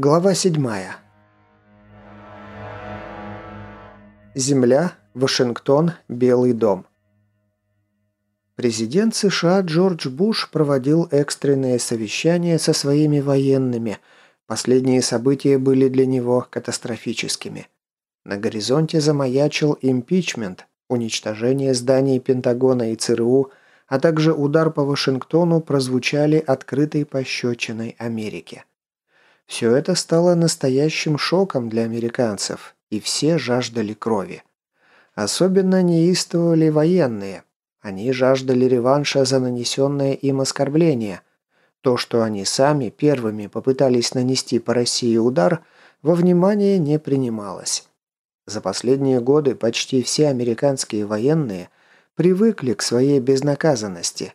Глава 7. Земля, Вашингтон, Белый дом. Президент США Джордж Буш проводил экстренное совещание со своими военными. Последние события были для него катастрофическими. На горизонте замаячил импичмент, уничтожение зданий Пентагона и ЦРУ, а также удар по Вашингтону прозвучали открытой пощечиной Америке. Все это стало настоящим шоком для американцев, и все жаждали крови. Особенно неистовали военные. Они жаждали реванша за нанесенное им оскорбление. То, что они сами первыми попытались нанести по России удар, во внимание не принималось. За последние годы почти все американские военные привыкли к своей безнаказанности,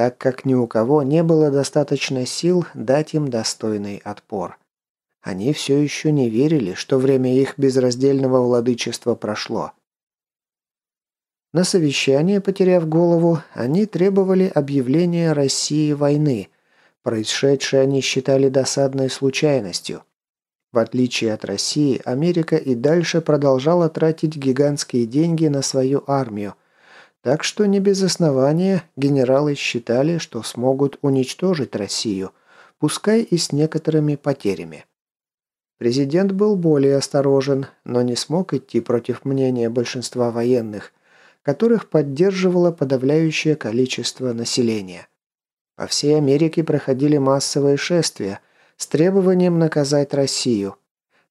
так как ни у кого не было достаточно сил дать им достойный отпор. Они все еще не верили, что время их безраздельного владычества прошло. На совещание, потеряв голову, они требовали объявления России войны. Происшедшее они считали досадной случайностью. В отличие от России, Америка и дальше продолжала тратить гигантские деньги на свою армию, так что не без основания генералы считали, что смогут уничтожить Россию, пускай и с некоторыми потерями. Президент был более осторожен, но не смог идти против мнения большинства военных, которых поддерживало подавляющее количество населения. По всей Америке проходили массовые шествия с требованием наказать Россию,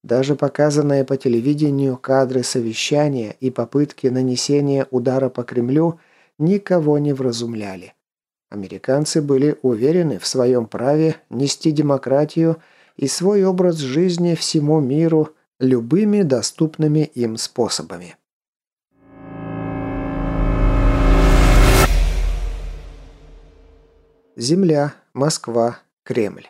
даже показанные по телевидению кадры совещания и попытки нанесения удара по Кремлю никого не вразумляли. Американцы были уверены в своем праве нести демократию и свой образ жизни всему миру любыми доступными им способами. Земля, Москва, Кремль.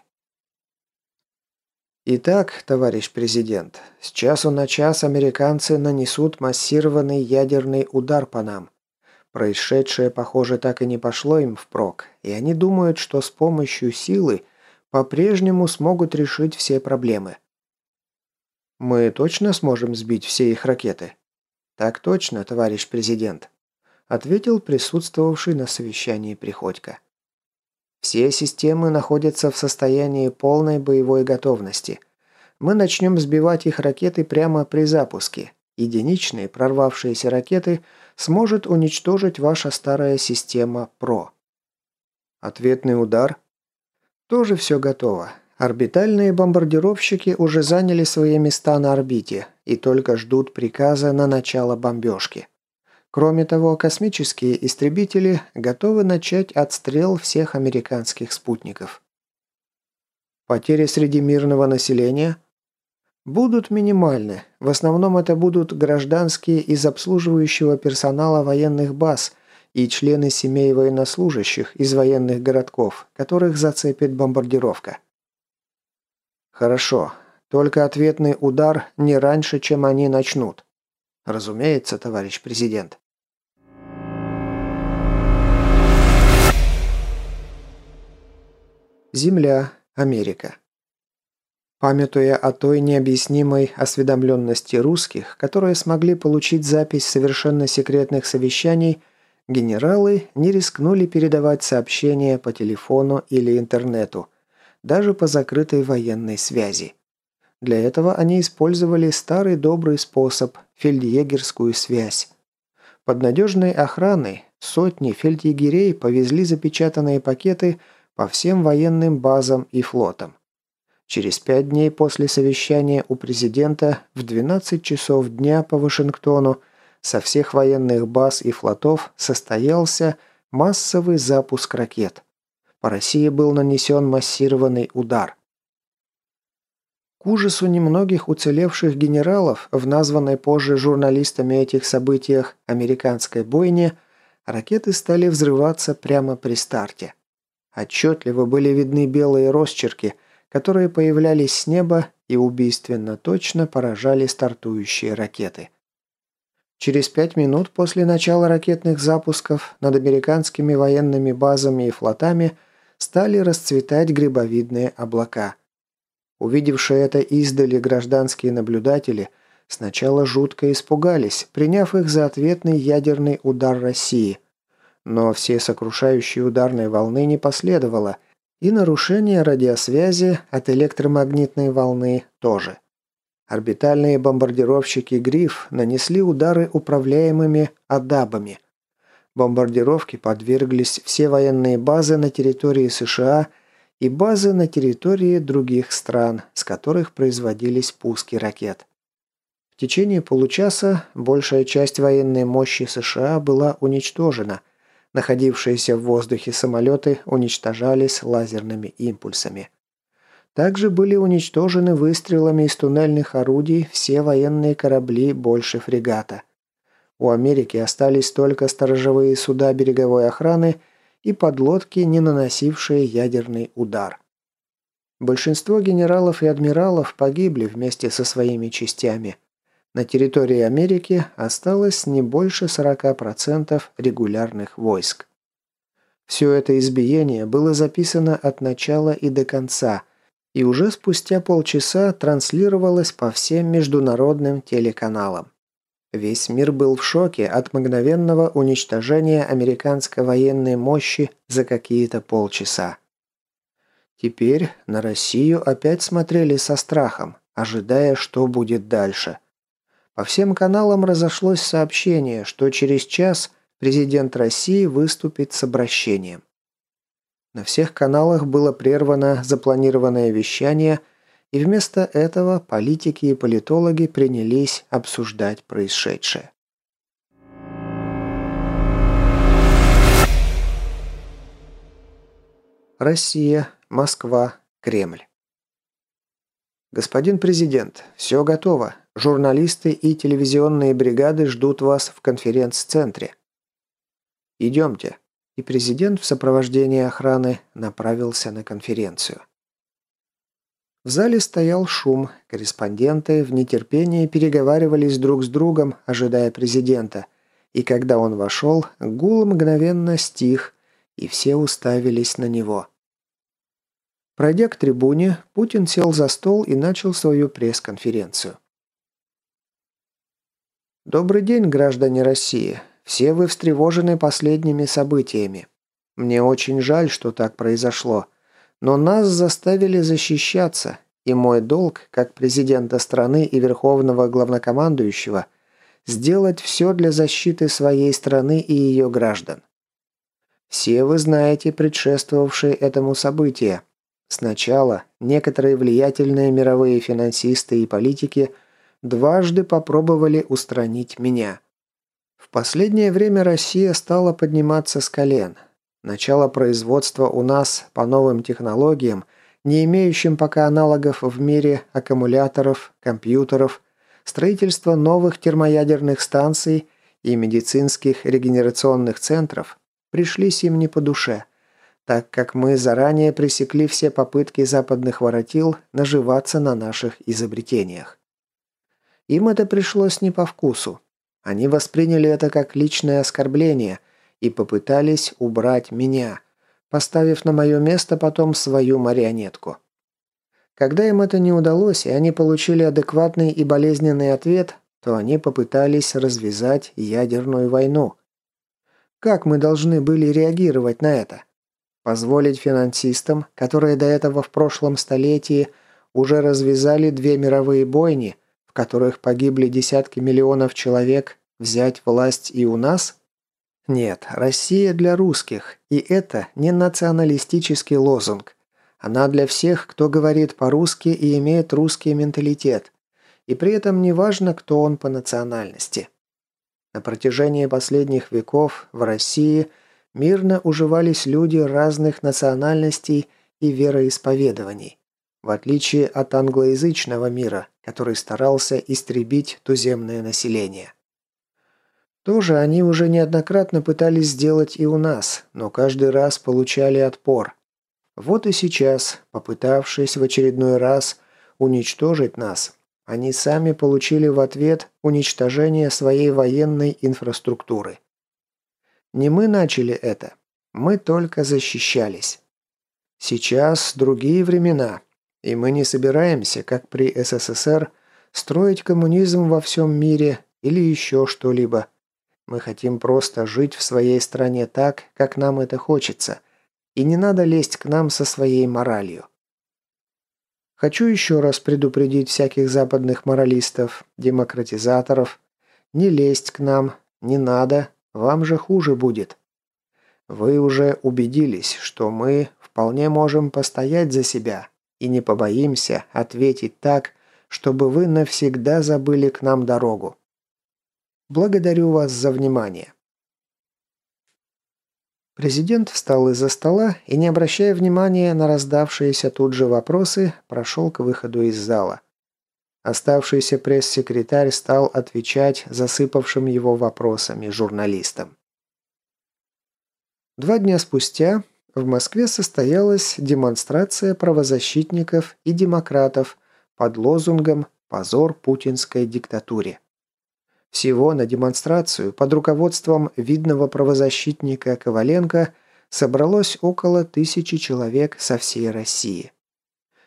Итак, товарищ президент, с часу на час американцы нанесут массированный ядерный удар по нам. Происшедшее, похоже, так и не пошло им впрок, и они думают, что с помощью силы по-прежнему смогут решить все проблемы. Мы точно сможем сбить все их ракеты? Так точно, товарищ президент, ответил присутствовавший на совещании Приходько. Все системы находятся в состоянии полной боевой готовности. Мы начнем сбивать их ракеты прямо при запуске. Единичные прорвавшиеся ракеты сможет уничтожить ваша старая система ПРО. Ответный удар? Тоже все готово. Орбитальные бомбардировщики уже заняли свои места на орбите и только ждут приказа на начало бомбежки. Кроме того, космические истребители готовы начать отстрел всех американских спутников. Потери среди мирного населения будут минимальны. В основном это будут гражданские из обслуживающего персонала военных баз и члены семей военнослужащих из военных городков, которых зацепит бомбардировка. Хорошо, только ответный удар не раньше, чем они начнут. Разумеется, товарищ президент. Земля, Америка. Памятуя о той необъяснимой осведомленности русских, которые смогли получить запись совершенно секретных совещаний, генералы не рискнули передавать сообщения по телефону или интернету, даже по закрытой военной связи. Для этого они использовали старый добрый способ – фельдъегерскую связь. Под надежной охраной сотни фельдъегерей повезли запечатанные пакеты по всем военным базам и флотам. Через пять дней после совещания у президента в 12 часов дня по Вашингтону со всех военных баз и флотов состоялся массовый запуск ракет. По России был нанесен массированный удар. К ужасу немногих уцелевших генералов в названной позже журналистами этих событиях американской бойне ракеты стали взрываться прямо при старте. Отчетливо были видны белые росчерки, которые появлялись с неба и убийственно точно поражали стартующие ракеты. Через пять минут после начала ракетных запусков над американскими военными базами и флотами стали расцветать грибовидные облака – Увидевшие это издали гражданские наблюдатели сначала жутко испугались, приняв их за ответный ядерный удар России. Но все сокрушающие ударной волны не последовало, и нарушение радиосвязи от электромагнитной волны тоже. Орбитальные бомбардировщики «Гриф» нанесли удары управляемыми «Адабами». Бомбардировки подверглись все военные базы на территории США и базы на территории других стран, с которых производились пуски ракет. В течение получаса большая часть военной мощи США была уничтожена. Находившиеся в воздухе самолеты уничтожались лазерными импульсами. Также были уничтожены выстрелами из туннельных орудий все военные корабли больше фрегата. У Америки остались только сторожевые суда береговой охраны и подлодки, не наносившие ядерный удар. Большинство генералов и адмиралов погибли вместе со своими частями. На территории Америки осталось не больше 40% регулярных войск. Все это избиение было записано от начала и до конца, и уже спустя полчаса транслировалось по всем международным телеканалам. Весь мир был в шоке от мгновенного уничтожения американской военной мощи за какие-то полчаса. Теперь на Россию опять смотрели со страхом, ожидая, что будет дальше. По всем каналам разошлось сообщение, что через час президент России выступит с обращением. На всех каналах было прервано запланированное вещание – и вместо этого политики и политологи принялись обсуждать происшедшее. Россия, Москва, Кремль. Господин президент, все готово. Журналисты и телевизионные бригады ждут вас в конференц-центре. Идемте. И президент в сопровождении охраны направился на конференцию. В зале стоял шум, корреспонденты в нетерпении переговаривались друг с другом, ожидая президента. И когда он вошел, гул мгновенно стих, и все уставились на него. Пройдя к трибуне, Путин сел за стол и начал свою пресс-конференцию. «Добрый день, граждане России. Все вы встревожены последними событиями. Мне очень жаль, что так произошло. Но нас заставили защищаться, и мой долг, как президента страны и верховного главнокомандующего, сделать все для защиты своей страны и ее граждан. Все вы знаете предшествовавшие этому события. Сначала некоторые влиятельные мировые финансисты и политики дважды попробовали устранить меня. В последнее время Россия стала подниматься с колен – Начало производства у нас по новым технологиям, не имеющим пока аналогов в мире аккумуляторов, компьютеров, строительство новых термоядерных станций и медицинских регенерационных центров пришлись им не по душе, так как мы заранее пресекли все попытки западных воротил наживаться на наших изобретениях. Им это пришлось не по вкусу. Они восприняли это как личное оскорбление – и попытались убрать меня, поставив на мое место потом свою марионетку. Когда им это не удалось, и они получили адекватный и болезненный ответ, то они попытались развязать ядерную войну. Как мы должны были реагировать на это? Позволить финансистам, которые до этого в прошлом столетии уже развязали две мировые бойни, в которых погибли десятки миллионов человек, взять власть и у нас? Нет, Россия для русских, и это не националистический лозунг. Она для всех, кто говорит по-русски и имеет русский менталитет. И при этом не важно, кто он по национальности. На протяжении последних веков в России мирно уживались люди разных национальностей и вероисповедований, в отличие от англоязычного мира, который старался истребить туземное население. Тоже они уже неоднократно пытались сделать и у нас, но каждый раз получали отпор. Вот и сейчас, попытавшись в очередной раз уничтожить нас, они сами получили в ответ уничтожение своей военной инфраструктуры. Не мы начали это, мы только защищались. Сейчас другие времена. И мы не собираемся, как при СССР, строить коммунизм во всем мире или еще что-либо. Мы хотим просто жить в своей стране так, как нам это хочется. И не надо лезть к нам со своей моралью. Хочу еще раз предупредить всяких западных моралистов, демократизаторов. Не лезть к нам, не надо, вам же хуже будет. Вы уже убедились, что мы вполне можем постоять за себя и не побоимся ответить так, чтобы вы навсегда забыли к нам дорогу. Благодарю вас за внимание. Президент встал из-за стола и, не обращая внимания на раздавшиеся тут же вопросы, прошел к выходу из зала. Оставшийся пресс-секретарь стал отвечать засыпавшим его вопросами журналистам. Два дня спустя в Москве состоялась демонстрация правозащитников и демократов под лозунгом «Позор путинской диктатуре». Всего на демонстрацию под руководством видного правозащитника Коваленко собралось около тысячи человек со всей России.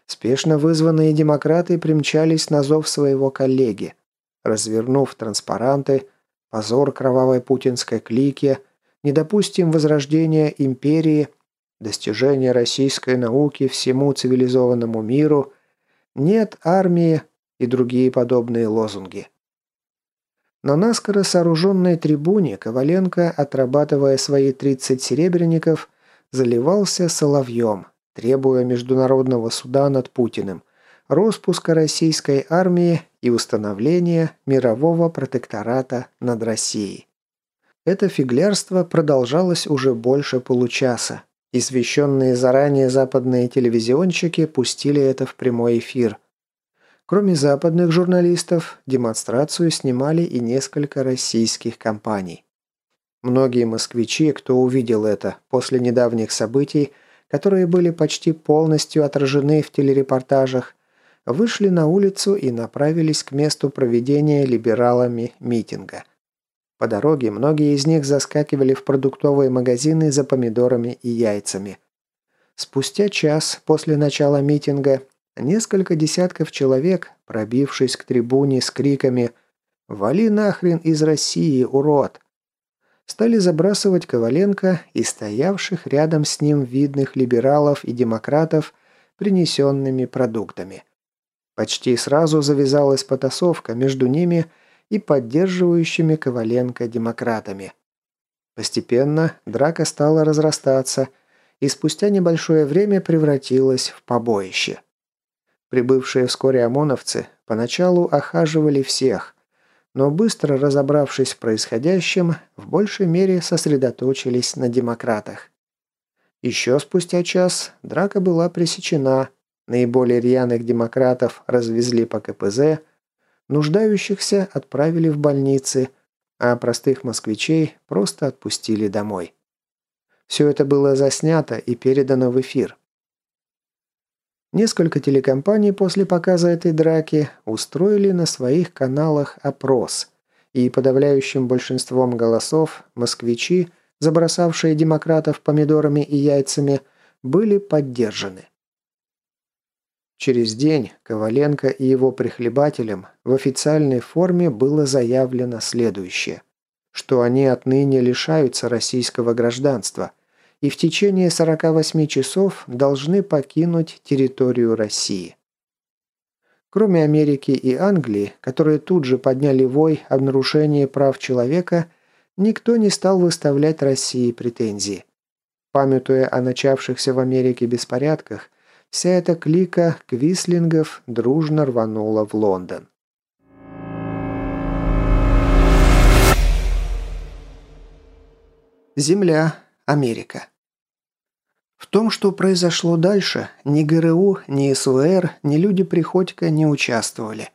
Спешно вызванные демократы примчались на зов своего коллеги. Развернув транспаранты «Позор кровавой путинской клики», «Не допустим возрождения империи», «Достижение российской науки всему цивилизованному миру», «Нет армии» и другие подобные лозунги. На наскоро сооруженной трибуне Коваленко, отрабатывая свои 30 серебряников, заливался соловьем, требуя международного суда над Путиным, распуска российской армии и установления мирового протектората над Россией. Это фиглярство продолжалось уже больше получаса. Извещенные заранее западные телевизионщики пустили это в прямой эфир, Кроме западных журналистов, демонстрацию снимали и несколько российских компаний. Многие москвичи, кто увидел это после недавних событий, которые были почти полностью отражены в телерепортажах, вышли на улицу и направились к месту проведения либералами митинга. По дороге многие из них заскакивали в продуктовые магазины за помидорами и яйцами. Спустя час после начала митинга Несколько десятков человек, пробившись к трибуне с криками «Вали нахрен из России, урод!», стали забрасывать Коваленко и стоявших рядом с ним видных либералов и демократов принесенными продуктами. Почти сразу завязалась потасовка между ними и поддерживающими Коваленко демократами. Постепенно драка стала разрастаться и спустя небольшое время превратилась в побоище. Прибывшие вскоре ОМОНовцы поначалу охаживали всех, но быстро разобравшись в происходящем, в большей мере сосредоточились на демократах. Еще спустя час драка была пресечена, наиболее рьяных демократов развезли по КПЗ, нуждающихся отправили в больницы, а простых москвичей просто отпустили домой. Все это было заснято и передано в эфир. Несколько телекомпаний после показа этой драки устроили на своих каналах опрос, и подавляющим большинством голосов москвичи, забросавшие демократов помидорами и яйцами, были поддержаны. Через день Коваленко и его прихлебателям в официальной форме было заявлено следующее, что они отныне лишаются российского гражданства – и в течение 48 часов должны покинуть территорию России. Кроме Америки и Англии, которые тут же подняли вой о нарушении прав человека, никто не стал выставлять России претензии. Памятуя о начавшихся в Америке беспорядках, вся эта клика квислингов дружно рванула в Лондон. Земля. Америка. В том, что произошло дальше, ни ГРУ, ни СВР, ни люди Приходько не участвовали.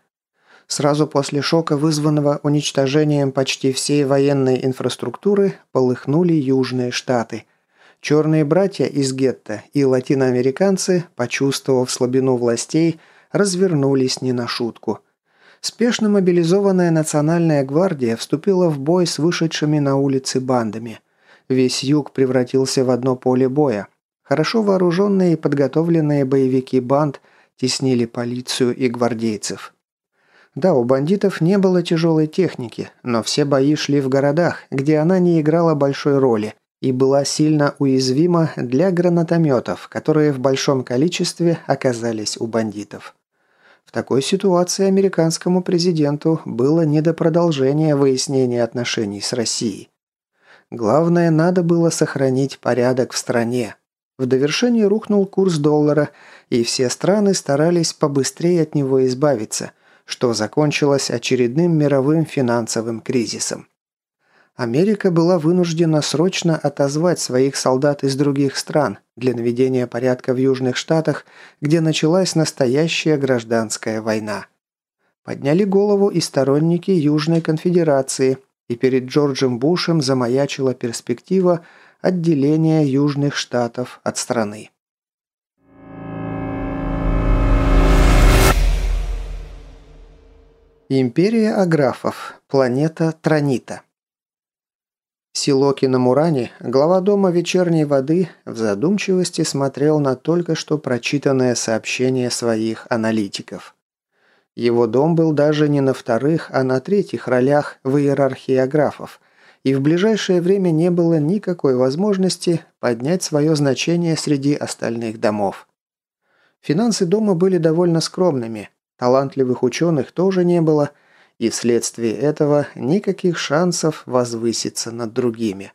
Сразу после шока, вызванного уничтожением почти всей военной инфраструктуры, полыхнули Южные Штаты. Черные братья из гетто и латиноамериканцы, почувствовав слабину властей, развернулись не на шутку. Спешно мобилизованная национальная гвардия вступила в бой с вышедшими на улицы бандами. Весь юг превратился в одно поле боя – Хорошо вооруженные и подготовленные боевики банд теснили полицию и гвардейцев. Да, у бандитов не было тяжелой техники, но все бои шли в городах, где она не играла большой роли и была сильно уязвима для гранатометов, которые в большом количестве оказались у бандитов. В такой ситуации американскому президенту было не до продолжения выяснения отношений с Россией. Главное, надо было сохранить порядок в стране. В довершение рухнул курс доллара, и все страны старались побыстрее от него избавиться, что закончилось очередным мировым финансовым кризисом. Америка была вынуждена срочно отозвать своих солдат из других стран для наведения порядка в Южных Штатах, где началась настоящая гражданская война. Подняли голову и сторонники Южной конфедерации, и перед Джорджем Бушем замаячила перспектива отделения Южных Штатов от страны. Империя Аграфов. Планета Транита. Силоки на Муране, глава дома вечерней воды, в задумчивости смотрел на только что прочитанное сообщение своих аналитиков. Его дом был даже не на вторых, а на третьих ролях в иерархии аграфов, и в ближайшее время не было никакой возможности поднять свое значение среди остальных домов. Финансы дома были довольно скромными, талантливых ученых тоже не было – и вследствие этого никаких шансов возвыситься над другими.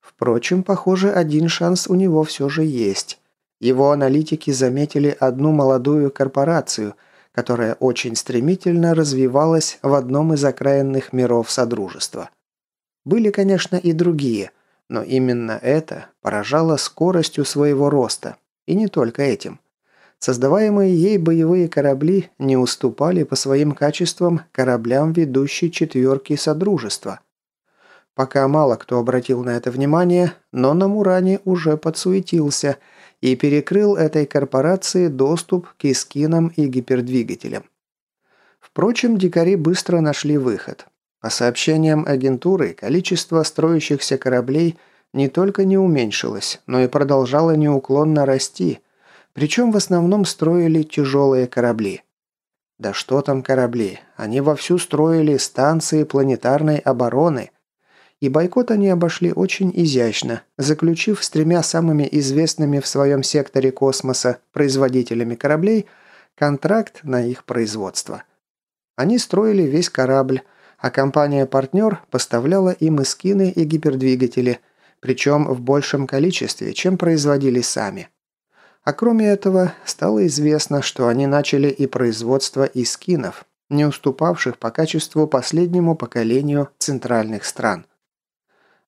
Впрочем, похоже, один шанс у него все же есть. Его аналитики заметили одну молодую корпорацию, которая очень стремительно развивалась в одном из окраинных миров Содружества. Были, конечно, и другие, но именно это поражало скоростью своего роста, и не только этим. Создаваемые ей боевые корабли не уступали по своим качествам кораблям ведущей четверки Содружества. Пока мало кто обратил на это внимание, но на Муране уже подсуетился и перекрыл этой корпорации доступ к искинам и гипердвигателям. Впрочем, дикари быстро нашли выход. По сообщениям агентуры, количество строящихся кораблей не только не уменьшилось, но и продолжало неуклонно расти – причем в основном строили тяжелые корабли. Да что там корабли, они вовсю строили станции планетарной обороны. И бойкот они обошли очень изящно, заключив с тремя самыми известными в своем секторе космоса производителями кораблей контракт на их производство. Они строили весь корабль, а компания-партнер поставляла им эскины и гипердвигатели, причем в большем количестве, чем производили сами. А кроме этого, стало известно, что они начали и производство искинов, не уступавших по качеству последнему поколению центральных стран.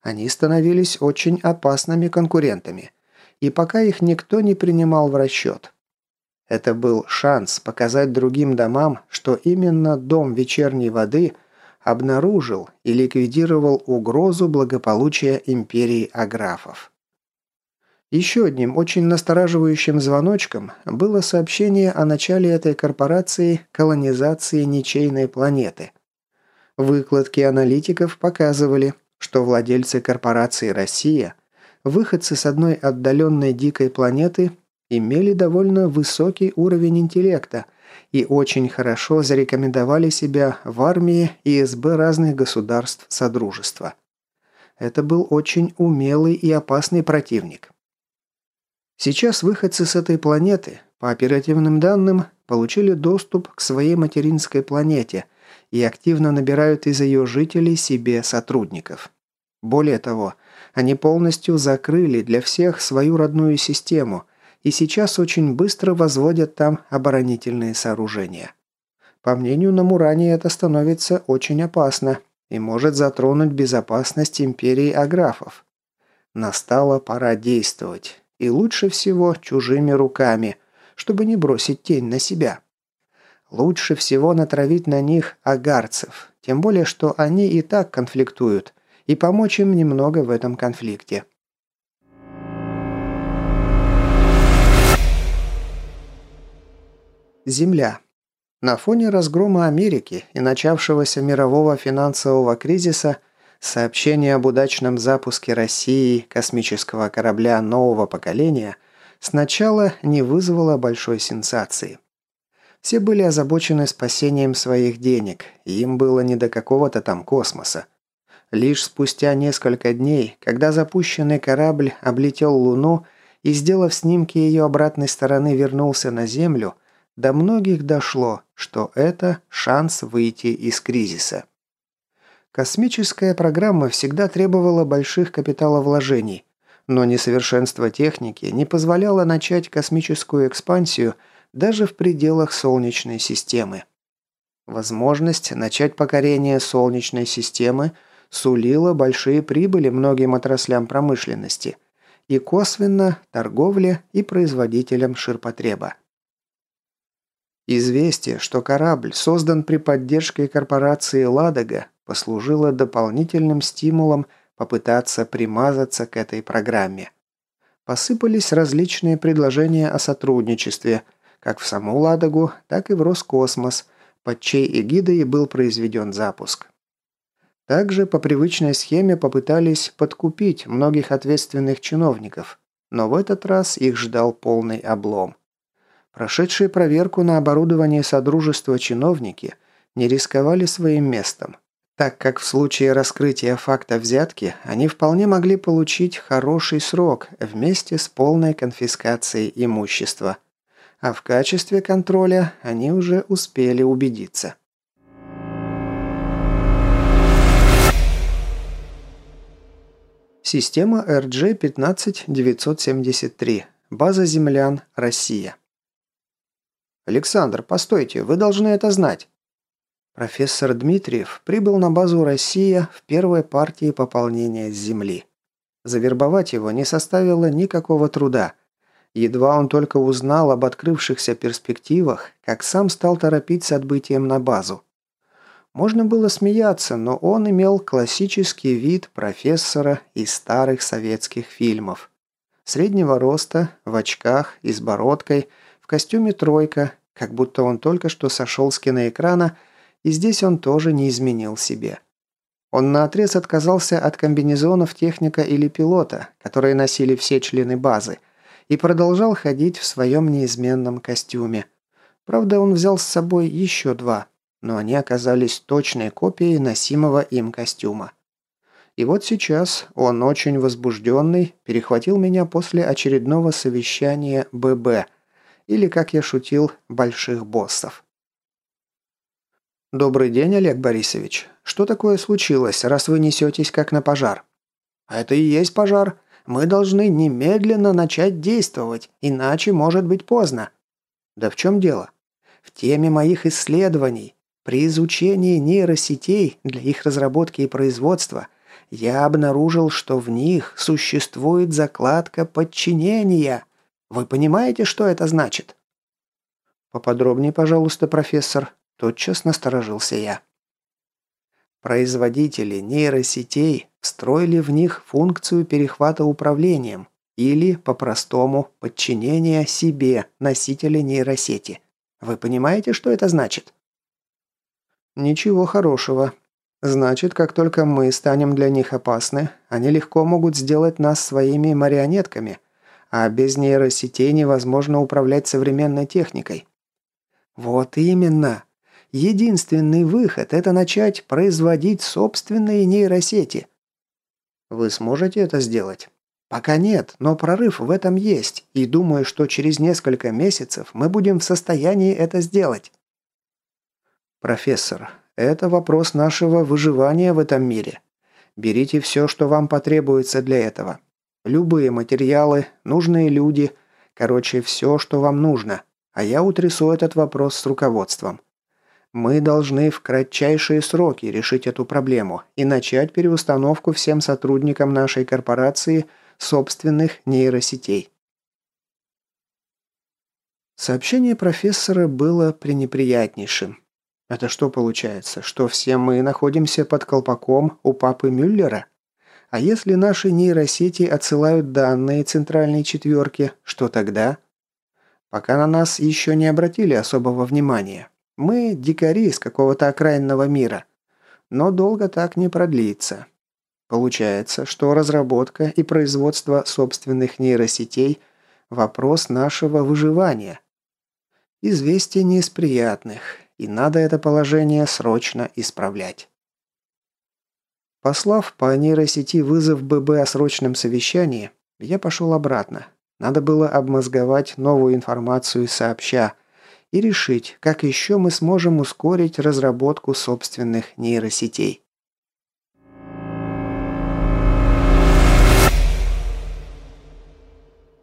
Они становились очень опасными конкурентами, и пока их никто не принимал в расчет. Это был шанс показать другим домам, что именно дом вечерней воды обнаружил и ликвидировал угрозу благополучия империи аграфов. Еще одним очень настораживающим звоночком было сообщение о начале этой корпорации колонизации ничейной планеты. Выкладки аналитиков показывали, что владельцы корпорации «Россия», выходцы с одной отдаленной дикой планеты, имели довольно высокий уровень интеллекта и очень хорошо зарекомендовали себя в армии и СБ разных государств Содружества. Это был очень умелый и опасный противник. Сейчас выходцы с этой планеты, по оперативным данным, получили доступ к своей материнской планете и активно набирают из ее жителей себе сотрудников. Более того, они полностью закрыли для всех свою родную систему и сейчас очень быстро возводят там оборонительные сооружения. По мнению Намурани, это становится очень опасно и может затронуть безопасность империи аграфов. Настала пора действовать, и лучше всего чужими руками, чтобы не бросить тень на себя. Лучше всего натравить на них агарцев, тем более, что они и так конфликтуют, и помочь им немного в этом конфликте. Земля. На фоне разгрома Америки и начавшегося мирового финансового кризиса – Сообщение об удачном запуске России космического корабля нового поколения сначала не вызвало большой сенсации. Все были озабочены спасением своих денег, и им было не до какого-то там космоса. Лишь спустя несколько дней, когда запущенный корабль облетел Луну и, сделав снимки ее обратной стороны, вернулся на Землю, до многих дошло, что это шанс выйти из кризиса. Космическая программа всегда требовала больших капиталовложений, но несовершенство техники не позволяло начать космическую экспансию даже в пределах Солнечной системы. Возможность начать покорение Солнечной системы – сулила большие прибыли многим отраслям промышленности и косвенно торговле и производителям ширпотреба. Известие, что корабль создан при поддержке корпорации «Ладога», послужило дополнительным стимулом попытаться примазаться к этой программе. Посыпались различные предложения о сотрудничестве, как в саму «Ладогу», так и в Роскосмос, под чьей эгидой был произведен запуск. Также по привычной схеме попытались подкупить многих ответственных чиновников, но в этот раз их ждал полный облом. Прошедшие проверку на оборудование Содружества чиновники не рисковали своим местом, так как в случае раскрытия факта взятки они вполне могли получить хороший срок вместе с полной конфискацией имущества. А в качестве контроля они уже успели убедиться. Система RG-15973. База землян. Россия. «Александр, постойте, вы должны это знать». Профессор Дмитриев прибыл на базу «Россия» в первой партии пополнения Земли. Завербовать его не составило никакого труда. Едва он только узнал об открывшихся перспективах, как сам стал торопить с отбытием на базу. Можно было смеяться, но он имел классический вид профессора из старых советских фильмов. Среднего роста, в очках и с бородкой, в костюме «тройка», как будто он только что сошел с киноэкрана, и здесь он тоже не изменил себе. Он наотрез отказался от комбинезонов техника или пилота, которые носили все члены базы, и продолжал ходить в своем неизменном костюме. Правда, он взял с собой еще два – но они оказались точной копией носимого им костюма. И вот сейчас он, очень возбужденный, перехватил меня после очередного совещания ББ, или, как я шутил, больших боссов. «Добрый день, Олег Борисович. Что такое случилось, раз вы несетесь как на пожар?» «Это и есть пожар. Мы должны немедленно начать действовать, иначе может быть поздно». «Да в чем дело?» «В теме моих исследований. При изучении нейросетей для их разработки и производства я обнаружил, что в них существует закладка подчинения. Вы понимаете, что это значит? Поподробнее, пожалуйста, профессор. Тотчас насторожился я. Производители нейросетей встроили в них функцию перехвата управлением или, по-простому, подчинения себе, носителя нейросети. Вы понимаете, что это значит? Ничего хорошего. Значит, как только мы станем для них опасны, они легко могут сделать нас своими марионетками, а без нейросетей невозможно управлять современной техникой. Вот именно. Единственный выход – это начать производить собственные нейросети. Вы сможете это сделать? Пока нет, но прорыв в этом есть, и думаю, что через несколько месяцев мы будем в состоянии это сделать. «Профессор, это вопрос нашего выживания в этом мире. Берите все, что вам потребуется для этого. Любые материалы, нужные люди, короче, все, что вам нужно. А я утрясу этот вопрос с руководством. Мы должны в кратчайшие сроки решить эту проблему и начать переустановку всем сотрудникам нашей корпорации собственных нейросетей. Сообщение профессора было пренеприятнейшим. Это что получается, что все мы находимся под колпаком у папы Мюллера? А если наши нейросети отсылают данные центральной четверке, что тогда? Пока на нас еще не обратили особого внимания. Мы дикари из какого-то окраинного мира. Но долго так не продлится. Получается, что разработка и производство собственных нейросетей – вопрос нашего выживания. Известие не из приятных, и надо это положение срочно исправлять. Послав по нейросети вызов ББ о срочном совещании, я пошел обратно. Надо было обмозговать новую информацию сообща и решить, как еще мы сможем ускорить разработку собственных нейросетей.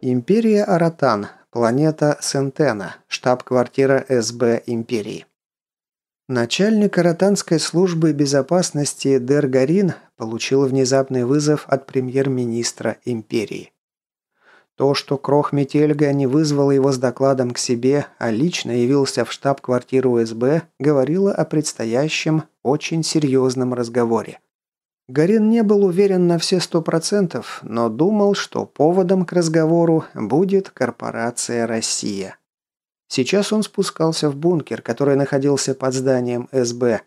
Империя Аратан, планета Сентена, штаб-квартира СБ Империи. Начальник Аратанской службы безопасности Дер Гарин получил внезапный вызов от премьер-министра Империи. То, что Крох Метельга не вызвал его с докладом к себе, а лично явился в штаб-квартиру СБ, говорило о предстоящем очень серьезном разговоре. Гарин не был уверен на все сто процентов, но думал, что поводом к разговору будет корпорация «Россия». Сейчас он спускался в бункер, который находился под зданием СБ.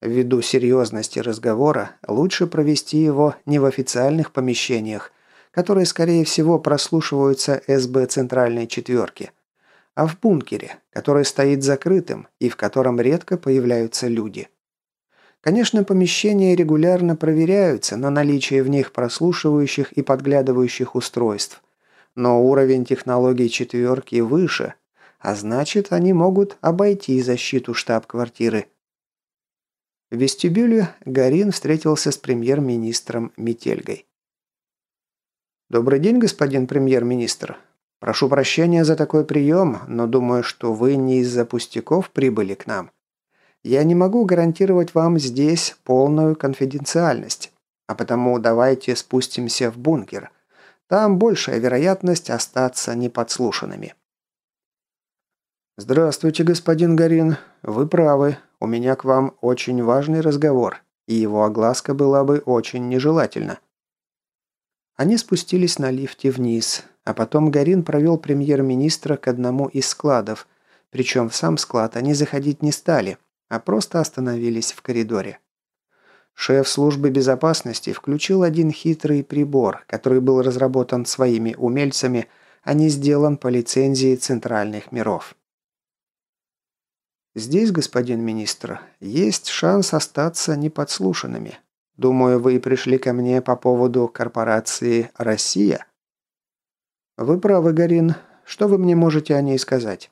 Ввиду серьезности разговора, лучше провести его не в официальных помещениях, которые, скорее всего, прослушиваются СБ Центральной Четверки, а в бункере, который стоит закрытым и в котором редко появляются люди. Конечно, помещения регулярно проверяются на наличие в них прослушивающих и подглядывающих устройств. Но уровень технологий четверки выше, а значит, они могут обойти защиту штаб-квартиры. В вестибюле Гарин встретился с премьер-министром Метельгой. «Добрый день, господин премьер-министр. Прошу прощения за такой прием, но думаю, что вы не из-за пустяков прибыли к нам. Я не могу гарантировать вам здесь полную конфиденциальность, а потому давайте спустимся в бункер. Там большая вероятность остаться неподслушанными». «Здравствуйте, господин Гарин. Вы правы. У меня к вам очень важный разговор, и его огласка была бы очень нежелательна». Они спустились на лифте вниз, а потом Гарин провел премьер-министра к одному из складов, причем в сам склад они заходить не стали – а просто остановились в коридоре. Шеф службы безопасности включил один хитрый прибор, который был разработан своими умельцами, а не сделан по лицензии центральных миров. Здесь, господин министр, есть шанс остаться неподслушанными. Думаю, вы пришли ко мне по поводу корпорации «Россия». Вы правы, Гарин. Что вы мне можете о ней сказать?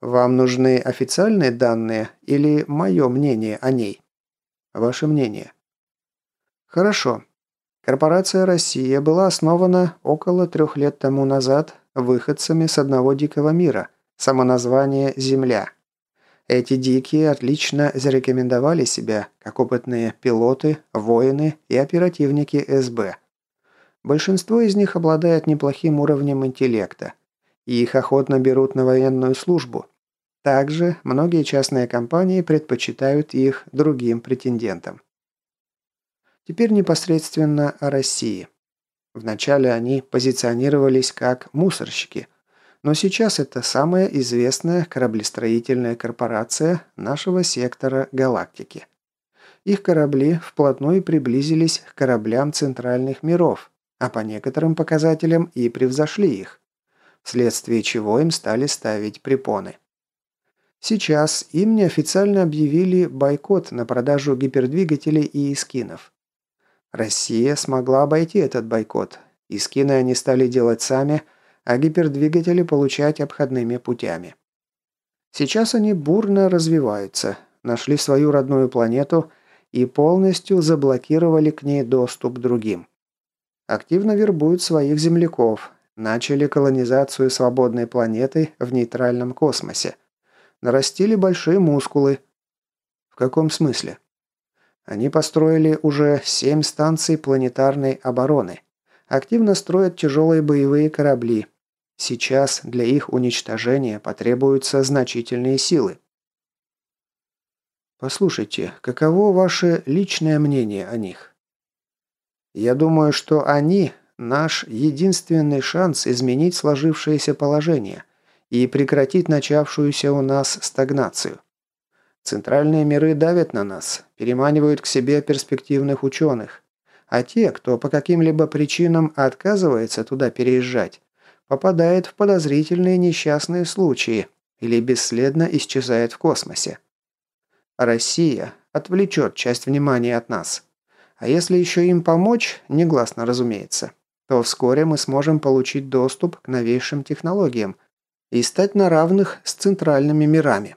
Вам нужны официальные данные или мое мнение о ней? Ваше мнение. Хорошо. Корпорация «Россия» была основана около трех лет тому назад выходцами с одного дикого мира, самоназвание «Земля». Эти дикие отлично зарекомендовали себя как опытные пилоты, воины и оперативники СБ. Большинство из них обладает неплохим уровнем интеллекта, и их охотно берут на военную службу, также многие частные компании предпочитают их другим претендентам. Теперь непосредственно о России. Вначале они позиционировались как мусорщики, но сейчас это самая известная кораблестроительная корпорация нашего сектора галактики. Их корабли вплотную приблизились к кораблям центральных миров, а по некоторым показателям и превзошли их, вследствие чего им стали ставить препоны. Сейчас им неофициально объявили бойкот на продажу гипердвигателей и эскинов. Россия смогла обойти этот бойкот. Искины они стали делать сами, а гипердвигатели получать обходными путями. Сейчас они бурно развиваются, нашли свою родную планету и полностью заблокировали к ней доступ другим. Активно вербуют своих земляков, начали колонизацию свободной планеты в нейтральном космосе нарастили большие мускулы. В каком смысле? Они построили уже семь станций планетарной обороны. Активно строят тяжелые боевые корабли. Сейчас для их уничтожения потребуются значительные силы. Послушайте, каково ваше личное мнение о них? Я думаю, что они – наш единственный шанс изменить сложившееся положение – и прекратить начавшуюся у нас стагнацию. Центральные миры давят на нас, переманивают к себе перспективных ученых, а те, кто по каким-либо причинам отказывается туда переезжать, попадает в подозрительные несчастные случаи, или бесследно исчезает в космосе. Россия отвлечет часть внимания от нас. А если еще им помочь, негласно разумеется, то вскоре мы сможем получить доступ к новейшим технологиям и стать на равных с центральными мирами.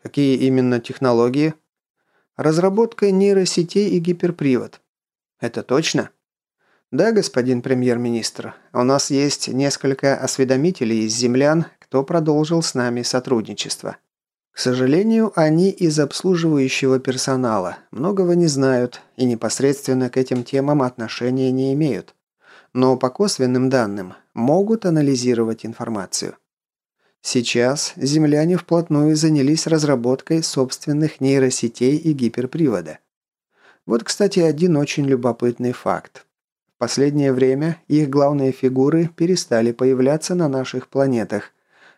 Какие именно технологии? Разработка нейросетей и гиперпривод. Это точно? Да, господин премьер-министр. У нас есть несколько осведомителей из землян, кто продолжил с нами сотрудничество. К сожалению, они из обслуживающего персонала, многого не знают и непосредственно к этим темам отношения не имеют. Но по косвенным данным могут анализировать информацию. Сейчас земляне вплотную занялись разработкой собственных нейросетей и гиперпривода. Вот, кстати, один очень любопытный факт. Последнее время их главные фигуры перестали появляться на наших планетах,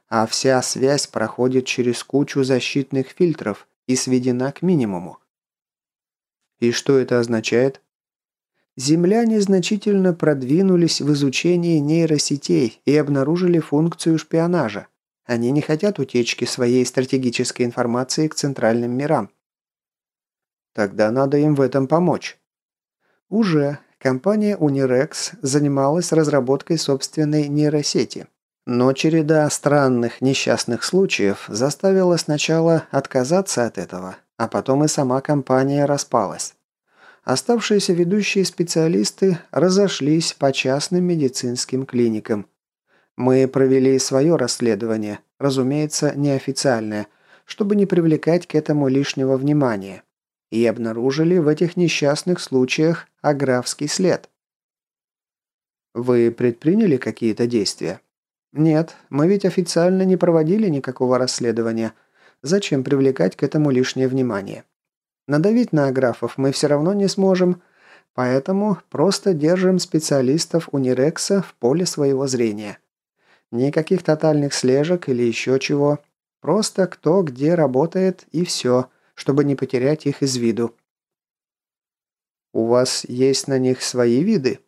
а вся связь проходит через кучу защитных фильтров и сведена к минимуму. И что это означает? Земляне значительно продвинулись в изучении нейросетей и обнаружили функцию шпионажа. Они не хотят утечки своей стратегической информации к центральным мирам. Тогда надо им в этом помочь. Уже компания Unirex занималась разработкой собственной нейросети. Но череда странных несчастных случаев заставила сначала отказаться от этого, а потом и сама компания распалась. Оставшиеся ведущие специалисты разошлись по частным медицинским клиникам. Мы провели свое расследование, разумеется, неофициальное, чтобы не привлекать к этому лишнего внимания, и обнаружили в этих несчастных случаях аграфский след. Вы предприняли какие-то действия? «Нет, мы ведь официально не проводили никакого расследования. Зачем привлекать к этому лишнее внимание? Надавить на аграфов мы все равно не сможем, поэтому просто держим специалистов Унирекса в поле своего зрения. Никаких тотальных слежек или еще чего. Просто кто где работает и все, чтобы не потерять их из виду». «У вас есть на них свои виды?»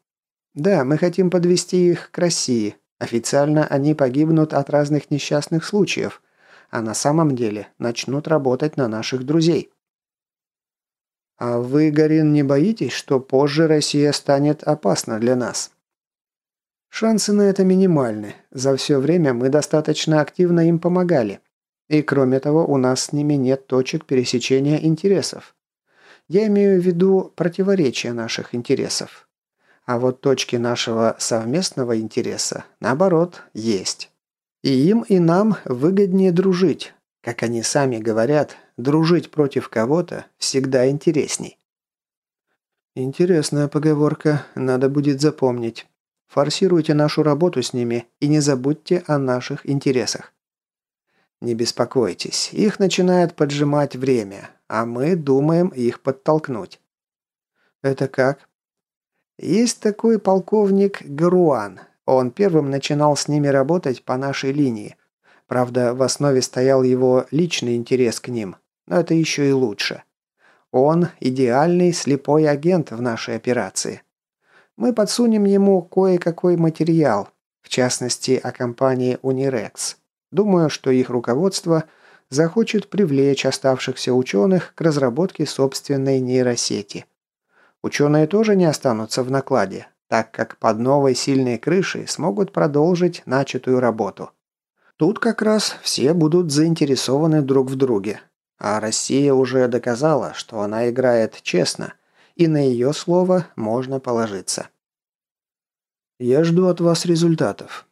«Да, мы хотим подвести их к России, Официально они погибнут от разных несчастных случаев, а на самом деле начнут работать на наших друзей. А вы, Гарин, не боитесь, что позже Россия станет опасна для нас? Шансы на это минимальны. За все время мы достаточно активно им помогали. И кроме того, у нас с ними нет точек пересечения интересов. Я имею в виду противоречия наших интересов. А вот точки нашего совместного интереса, наоборот, есть. И им, и нам выгоднее дружить. Как они сами говорят, дружить против кого-то всегда интересней. Интересная поговорка, надо будет запомнить. Форсируйте нашу работу с ними и не забудьте о наших интересах. Не беспокойтесь, их начинает поджимать время, а мы думаем их подтолкнуть. Это как? Есть такой полковник Гаруан. Он первым начинал с ними работать по нашей линии. Правда, в основе стоял его личный интерес к ним, но это еще и лучше. Он – идеальный слепой агент в нашей операции. Мы подсунем ему кое-какой материал, в частности, о компании Unirex. Думаю, что их руководство захочет привлечь оставшихся ученых к разработке собственной нейросети – Ученые тоже не останутся в накладе, так как под новой сильной крышей смогут продолжить начатую работу. Тут как раз все будут заинтересованы друг в друге. А Россия уже доказала, что она играет честно, и на ее слово можно положиться. Я жду от вас результатов.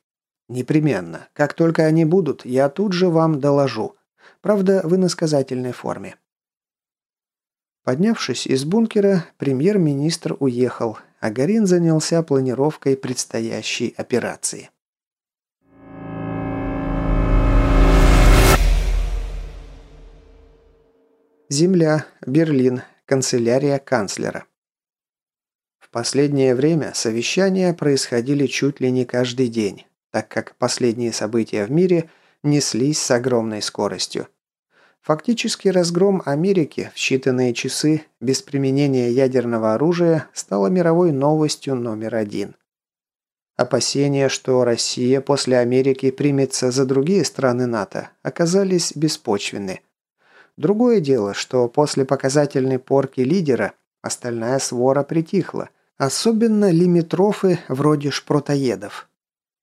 Непременно. Как только они будут, я тут же вам доложу. Правда, в иносказательной форме. Поднявшись из бункера, премьер-министр уехал, а Гарин занялся планировкой предстоящей операции. Земля, Берлин, канцелярия канцлера. В последнее время совещания происходили чуть ли не каждый день, так как последние события в мире неслись с огромной скоростью. Фактически разгром Америки в считанные часы без применения ядерного оружия стало мировой новостью номер один. Опасения, что Россия после Америки примется за другие страны НАТО, оказались беспочвенны. Другое дело, что после показательной порки лидера остальная свора притихла, особенно лимитрофы вроде шпротоедов.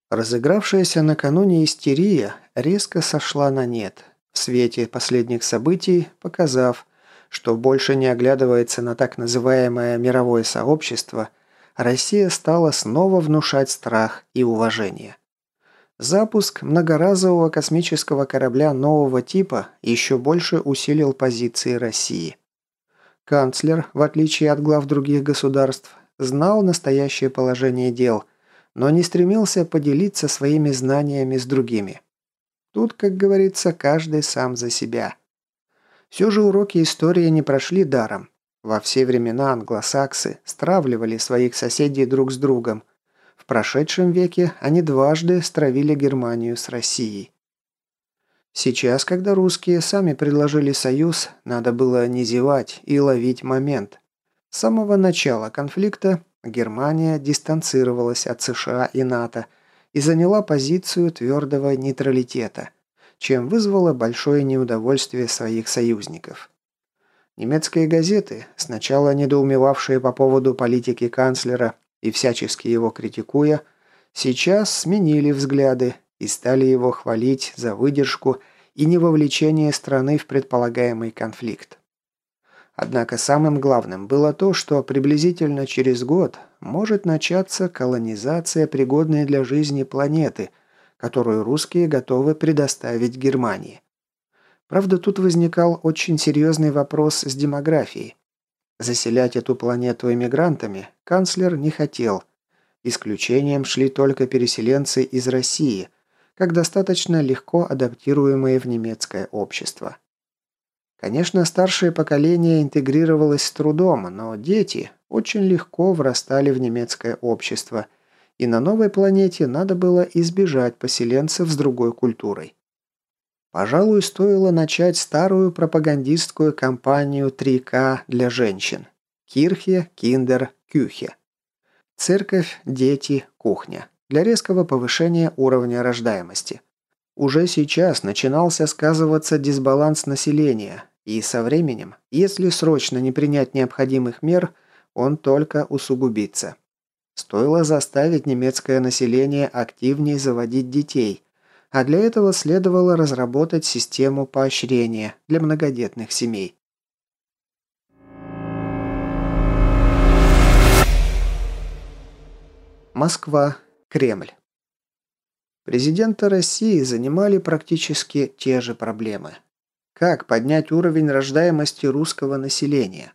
Разыгравшаяся накануне истерия резко сошла на нет, в свете последних событий показав, что больше не оглядывается на так называемое мировое сообщество – Россия стала снова внушать страх и уважение. Запуск многоразового космического корабля нового типа еще больше усилил позиции России. Канцлер, в отличие от глав других государств, знал настоящее положение дел, но не стремился поделиться своими знаниями с другими. Тут, как говорится, каждый сам за себя. Все же уроки истории не прошли даром. Во все времена англосаксы стравливали своих соседей друг с другом. В прошедшем веке они дважды стравили Германию с Россией. Сейчас, когда русские сами предложили союз, надо было не зевать и ловить момент. С самого начала конфликта Германия дистанцировалась от США и НАТО и заняла позицию твердого нейтралитета, чем вызвала большое неудовольствие своих союзников. Немецкие газеты, сначала недоумевавшие по поводу политики канцлера и всячески его критикуя, сейчас сменили взгляды и стали его хвалить за выдержку и невовлечение страны в предполагаемый конфликт. Однако самым главным было то, что приблизительно через год может начаться колонизация пригодной для жизни планеты, которую русские готовы предоставить Германии. Правда, тут возникал очень серьезный вопрос с демографией. Заселять эту планету эмигрантами канцлер не хотел. Исключением шли только переселенцы из России, как достаточно легко адаптируемые в немецкое общество. Конечно, старшее поколение интегрировалось с трудом, но дети очень легко врастали в немецкое общество, и на новой планете надо было избежать поселенцев с другой культурой. Пожалуй, стоило начать старую пропагандистскую кампанию 3К для женщин. Кирхе, Киндер, Кюхе. Церковь, дети, кухня. Для резкого повышения уровня рождаемости. Уже сейчас начинался сказываться дисбаланс населения, и со временем, если срочно не принять необходимых мер, он только усугубится. Стоило заставить немецкое население активнее заводить детей – а для этого следовало разработать систему поощрения для многодетных семей. Москва, Кремль. Президента России занимали практически те же проблемы. Как поднять уровень рождаемости русского населения?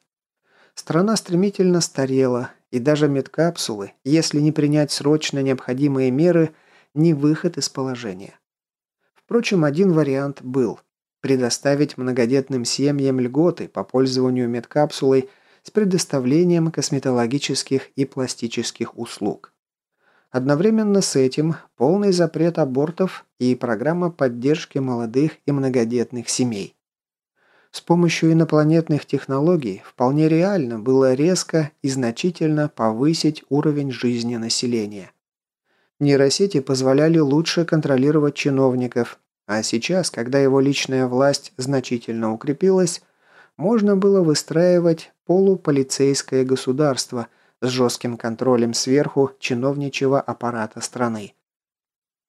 Страна стремительно старела, и даже медкапсулы, если не принять срочно необходимые меры, не выход из положения. Впрочем, один вариант был – предоставить многодетным семьям льготы по пользованию медкапсулой с предоставлением косметологических и пластических услуг. Одновременно с этим полный запрет абортов и программа поддержки молодых и многодетных семей. С помощью инопланетных технологий вполне реально было резко и значительно повысить уровень жизни населения. Нейросети позволяли лучше контролировать чиновников, а сейчас, когда его личная власть значительно укрепилась, можно было выстраивать полуполицейское государство с жестким контролем сверху чиновничьего аппарата страны.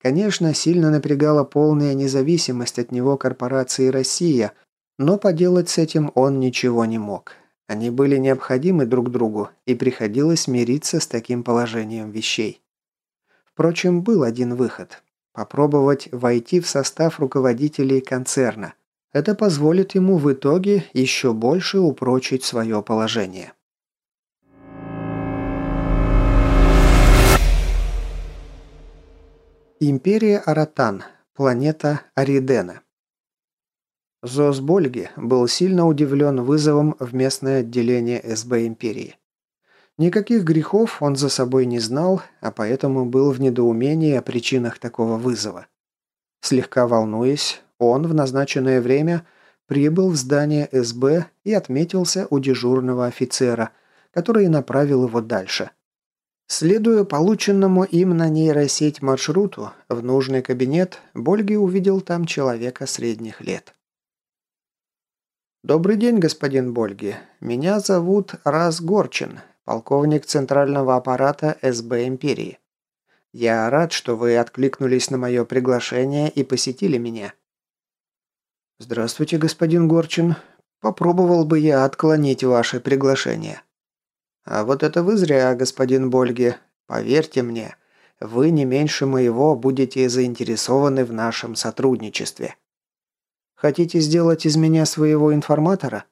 Конечно, сильно напрягала полная независимость от него корпорации «Россия», но поделать с этим он ничего не мог. Они были необходимы друг другу, и приходилось мириться с таким положением вещей. Впрочем, был один выход. Попробовать войти в состав руководителей концерна. Это позволит ему в итоге еще больше упрочить свое положение. Империя Аратан. Планета Аридена. Зосбольги был сильно удивлен вызовом в местное отделение СБ Империи. Никаких грехов он за собой не знал, а поэтому был в недоумении о причинах такого вызова. Слегка волнуясь, он в назначенное время прибыл в здание СБ и отметился у дежурного офицера, который направил его дальше. Следуя полученному им на нейросеть маршруту, в нужный кабинет Больги увидел там человека средних лет. «Добрый день, господин Больги. Меня зовут Раз Горчин, полковник Центрального аппарата СБ Империи. Я рад, что вы откликнулись на мое приглашение и посетили меня». «Здравствуйте, господин Горчин. Попробовал бы я отклонить ваше приглашение». «А вот это вы зря, господин Больги. Поверьте мне, вы не меньше моего будете заинтересованы в нашем сотрудничестве. Хотите сделать из меня своего информатора?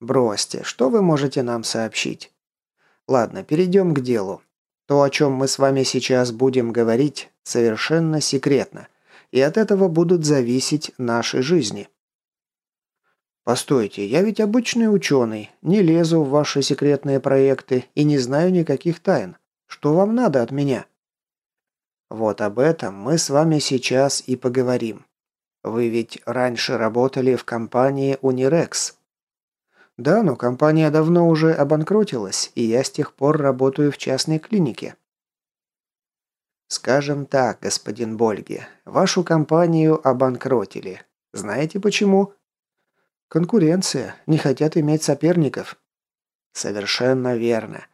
Бросьте, что вы можете нам сообщить? Ладно, перейдем к делу. То, о чем мы с вами сейчас будем говорить, совершенно секретно, и от этого будут зависеть наши жизни. «Постойте, я ведь обычный ученый, не лезу в ваши секретные проекты и не знаю никаких тайн. Что вам надо от меня?» «Вот об этом мы с вами сейчас и поговорим. Вы ведь раньше работали в компании Unirex». «Да, но компания давно уже обанкротилась, и я с тех пор работаю в частной клинике». «Скажем так, господин Больги, вашу компанию обанкротили. Знаете почему?» Конкуренция. Не хотят иметь соперников. Совершенно верно.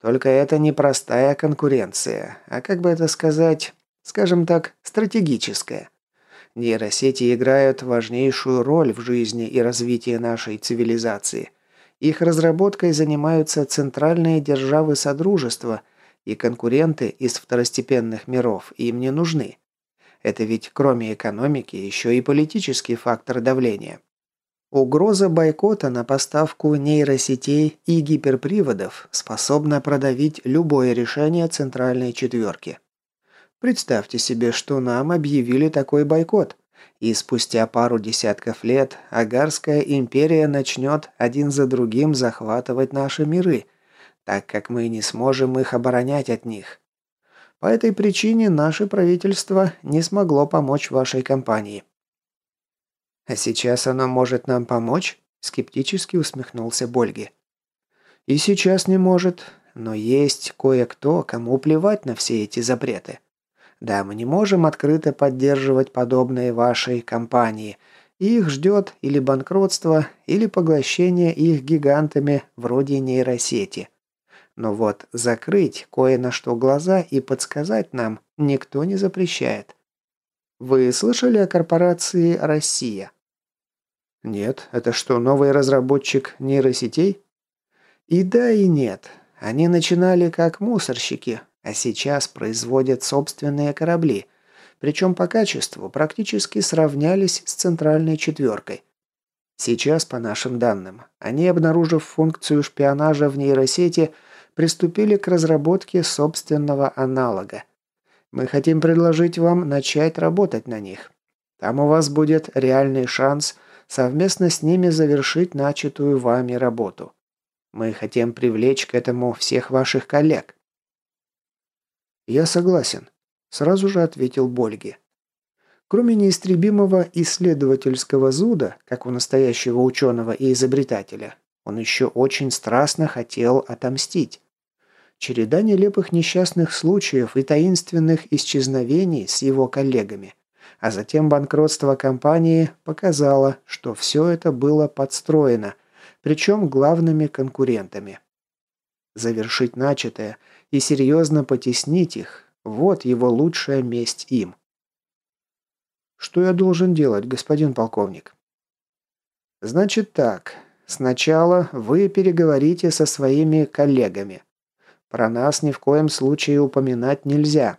Только это не простая конкуренция, а как бы это сказать, скажем так, стратегическая. Нейросети играют важнейшую роль в жизни и развитии нашей цивилизации. Их разработкой занимаются центральные державы Содружества, и конкуренты из второстепенных миров им не нужны. Это ведь кроме экономики еще и политический фактор давления. Угроза бойкота на поставку нейросетей и гиперприводов способна продавить любое решение центральной четверки. Представьте себе, что нам объявили такой бойкот, и спустя пару десятков лет Агарская империя начнет один за другим захватывать наши миры, так как мы не сможем их оборонять от них. По этой причине наше правительство не смогло помочь вашей компании. «А сейчас оно может нам помочь?» – скептически усмехнулся Больги. «И сейчас не может, но есть кое-кто, кому плевать на все эти запреты. Да, мы не можем открыто поддерживать подобные вашей компании, их ждет или банкротство, или поглощение их гигантами вроде нейросети. Но вот закрыть кое на что глаза и подсказать нам никто не запрещает. Вы слышали о корпорации «Россия»? Нет, это что, новый разработчик нейросетей? И да, и нет. Они начинали как мусорщики, а сейчас производят собственные корабли. Причем по качеству практически сравнялись с центральной четверкой. Сейчас, по нашим данным, они, обнаружив функцию шпионажа в нейросети, приступили к разработке собственного аналога. Мы хотим предложить вам начать работать на них. Там у вас будет реальный шанс – совместно с ними завершить начатую вами работу. Мы хотим привлечь к этому всех ваших коллег». «Я согласен», – сразу же ответил Больги. Кроме неистребимого исследовательского зуда, как у настоящего ученого и изобретателя, он еще очень страстно хотел отомстить. Череда нелепых несчастных случаев и таинственных исчезновений с его коллегами а затем банкротство компании показало, что все это было подстроено, причем главными конкурентами. Завершить начатое и серьезно потеснить их – вот его лучшая месть им. Что я должен делать, господин полковник? Значит так. Сначала вы переговорите со своими коллегами. Про нас ни в коем случае упоминать нельзя.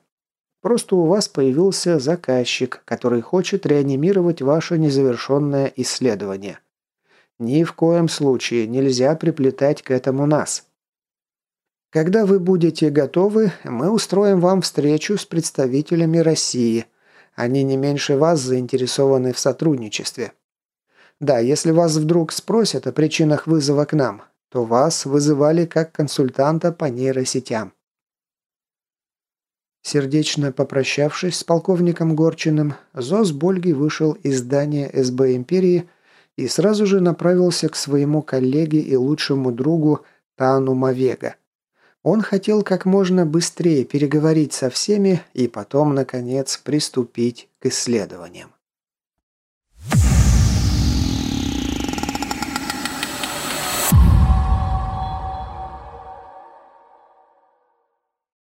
Просто у вас появился заказчик, который хочет реанимировать ваше незавершенное исследование. Ни в коем случае нельзя приплетать к этому нас. Когда вы будете готовы, мы устроим вам встречу с представителями России. Они не меньше вас заинтересованы в сотрудничестве. Да, если вас вдруг спросят о причинах вызова к нам, то вас вызывали как консультанта по нейросетям. Сердечно попрощавшись с полковником Горчиным, Зос Больги вышел из здания СБ Империи и сразу же направился к своему коллеге и лучшему другу Тану Мавега. Он хотел как можно быстрее переговорить со всеми и потом, наконец, приступить к исследованиям.